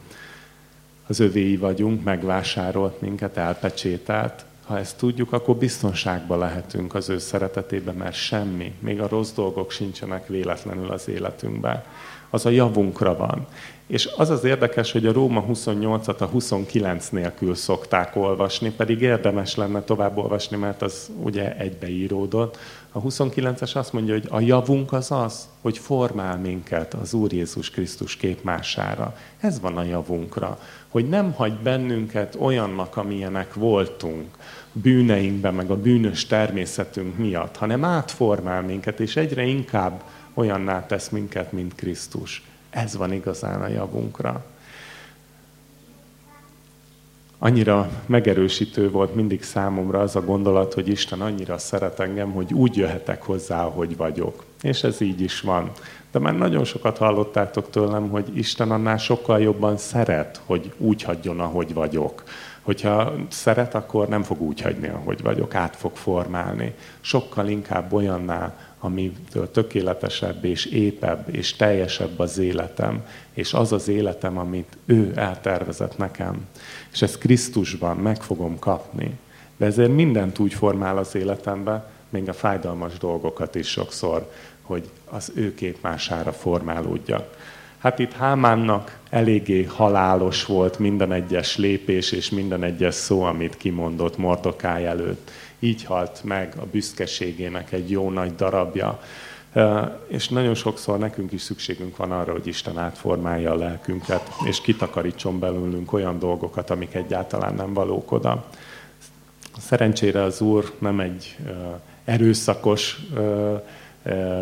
az övéi vagyunk, megvásárolt minket, elpecsételt, ha ezt tudjuk, akkor biztonságban lehetünk az ő szeretetében, mert semmi, még a rossz dolgok sincsenek véletlenül az életünkben. Az a javunkra van. És az az érdekes, hogy a Róma 28-at a 29 nélkül szokták olvasni, pedig érdemes lenne tovább olvasni, mert az ugye egybeíródott. A 29-es azt mondja, hogy a javunk az az, hogy formál minket az Úr Jézus Krisztus képmására. Ez van a javunkra, hogy nem hagy bennünket olyannak, amilyenek voltunk, bűneinkben, meg a bűnös természetünk miatt, hanem átformál minket, és egyre inkább olyanná tesz minket, mint Krisztus. Ez van igazán a javunkra. Annyira megerősítő volt mindig számomra az a gondolat, hogy Isten annyira szeret engem, hogy úgy jöhetek hozzá, ahogy vagyok. És ez így is van. De már nagyon sokat hallottátok tőlem, hogy Isten annál sokkal jobban szeret, hogy úgy hagyjon, ahogy vagyok. Hogyha szeret, akkor nem fog úgy hagyni, ahogy vagyok, át fog formálni. Sokkal inkább olyanná, amitől tökéletesebb és épebb és teljesebb az életem, és az az életem, amit ő eltervezett nekem. És ezt Krisztusban meg fogom kapni. De ezért mindent úgy formál az életembe, még a fájdalmas dolgokat is sokszor, hogy az ő képmására formálódjak. Hát itt Hámánnak eléggé halálos volt minden egyes lépés és minden egyes szó, amit kimondott Mordokáj előtt így halt meg a büszkeségének egy jó nagy darabja. És nagyon sokszor nekünk is szükségünk van arra, hogy Isten átformálja a lelkünket, és kitakarítson belőlünk olyan dolgokat, amik egyáltalán nem valók oda. Szerencsére az Úr nem egy erőszakos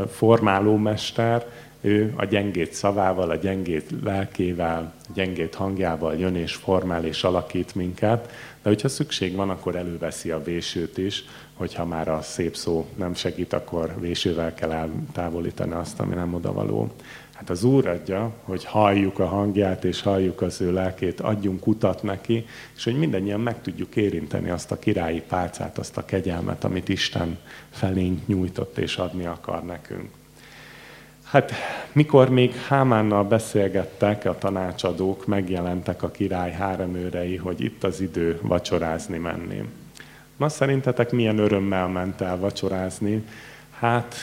formálómester, ő a gyengét szavával, a gyengét lelkével, a gyengét hangjával jön és formál és alakít minket, de hogyha szükség van, akkor előveszi a vésőt is, hogyha már a szép szó nem segít, akkor vésővel kell eltávolítani azt, ami nem odavaló. Hát az Úr adja, hogy halljuk a hangját, és halljuk az ő lelkét, adjunk utat neki, és hogy mindannyian meg tudjuk érinteni azt a királyi pálcát, azt a kegyelmet, amit Isten felénk nyújtott és adni akar nekünk. Hát mikor még Hámánnal beszélgettek a tanácsadók, megjelentek a király háremőrei, hogy itt az idő vacsorázni menni. Ma szerintetek milyen örömmel ment el vacsorázni? Hát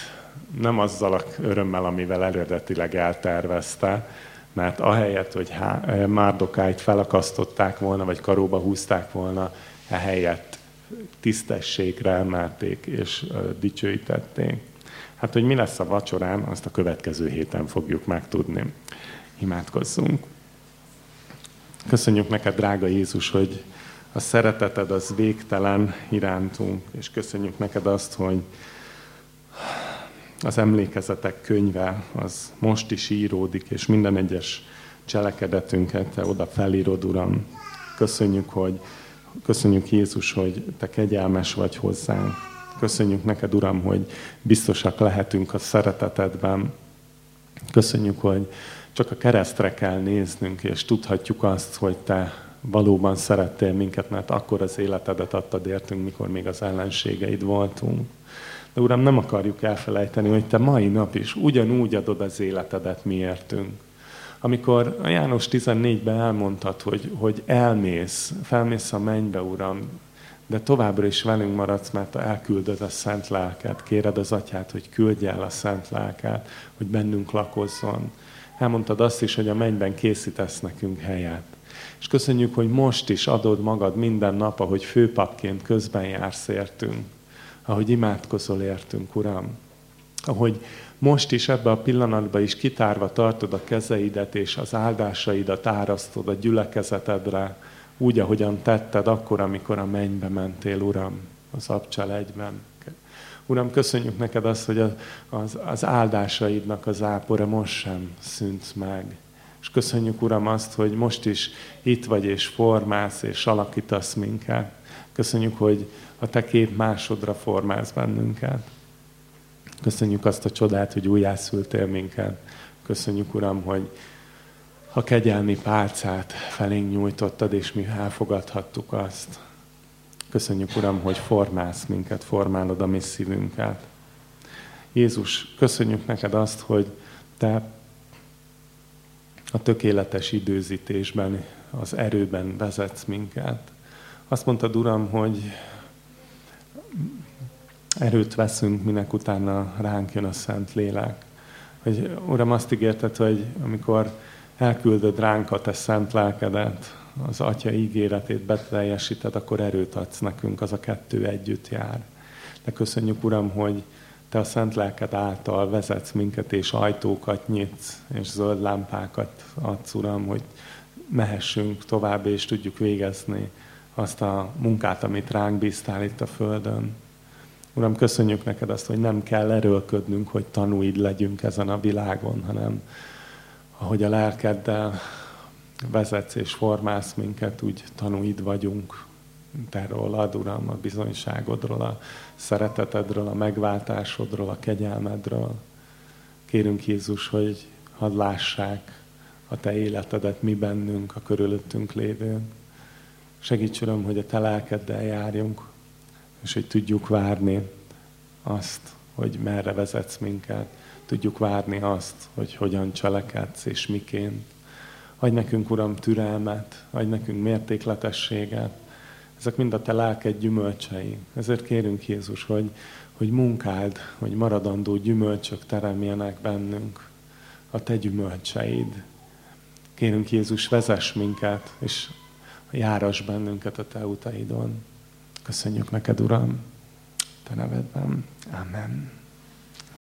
nem azzal a örömmel, amivel eredetileg eltervezte, mert ahelyett, hogy Márdokáit felakasztották volna, vagy karóba húzták volna, ehelyett tisztességre emelték és dicsőítették. Hát, hogy mi lesz a vacsorán, azt a következő héten fogjuk megtudni. Imádkozzunk. Köszönjük neked, drága Jézus, hogy a szereteted az végtelen irántunk, és köszönjük neked azt, hogy az emlékezetek könyve az most is íródik, és minden egyes cselekedetünket te oda felírod, Uram. Köszönjük, hogy köszönjük Jézus, hogy te kegyelmes vagy hozzánk. Köszönjük neked, Uram, hogy biztosak lehetünk a szeretetedben. Köszönjük, hogy csak a keresztre kell néznünk, és tudhatjuk azt, hogy te valóban szerettél minket, mert akkor az életedet adtad értünk, mikor még az ellenségeid voltunk. De Uram, nem akarjuk elfelejteni, hogy Te mai nap is ugyanúgy adod az életedet miértünk. Amikor a János 14-ben elmondtad, hogy, hogy elmész, felmész a mennybe, Uram, de továbbra is velünk maradsz, mert elküldöd a szent lelket, kéred az atyát, hogy küldje el a szent lelket, hogy bennünk lakozzon. Elmondtad azt is, hogy a mennyben készítesz nekünk helyet. És köszönjük, hogy most is adod magad minden nap, ahogy főpapként közben jársz értünk ahogy imádkozol értünk, Uram. Ahogy most is ebbe a pillanatban is kitárva tartod a kezeidet, és az áldásaidat árasztod a gyülekezetedre, úgy, ahogyan tetted akkor, amikor a mennybe mentél, Uram, az abcsal egyben. Uram, köszönjük neked azt, hogy az, az áldásaidnak az ápora most sem szűnt meg. És köszönjük, Uram, azt, hogy most is itt vagy, és formálsz, és alakítasz minket. Köszönjük, hogy a te kép másodra formálsz bennünket. Köszönjük azt a csodát, hogy újjászültél minket. Köszönjük, Uram, hogy a kegyelmi pálcát felénk nyújtottad, és mi elfogadhattuk azt. Köszönjük, Uram, hogy formálsz minket, formálod a mi szívünket. Jézus, köszönjük neked azt, hogy te a tökéletes időzítésben, az erőben vezetsz minket. Azt mondtad, Uram, hogy erőt veszünk, minek utána ránk jön a Szent Lélek. Hogy Uram, azt ígérted, hogy amikor elküldöd ránk a te szent lelkedet, az Atya ígéretét beteljesíted, akkor erőt adsz nekünk, az a kettő együtt jár. De köszönjük, Uram, hogy te a szent lelked által vezetsz minket, és ajtókat nyitsz, és zöld lámpákat adsz, Uram, hogy mehessünk tovább, és tudjuk végezni azt a munkát, amit ránk bíztál itt a Földön. Uram, köszönjük neked azt, hogy nem kell erőlködnünk, hogy tanúid legyünk ezen a világon, hanem ahogy a lelkeddel vezetsz és formálsz minket, úgy tanúid vagyunk te rólad, Uram, a bizonyságodról, a szeretetedről, a megváltásodról, a kegyelmedről. Kérünk Jézus, hogy hadd lássák a Te életedet mi bennünk, a körülöttünk lévőn. Segíts, Uram, hogy a Te lelkeddel járjunk, és hogy tudjuk várni azt, hogy merre vezetsz minket. Tudjuk várni azt, hogy hogyan cselekedsz és miként. Adj nekünk, Uram, türelmet, adj nekünk mértékletességet. Ezek mind a Te lelked gyümölcsei. Ezért kérünk, Jézus, hogy, hogy munkáld, hogy maradandó gyümölcsök teremjenek bennünk. A Te gyümölcseid. Kérünk, Jézus, vezess minket, és járas bennünket a Te utaidon. Köszönjük neked, Uram, Te nevedben. Amen.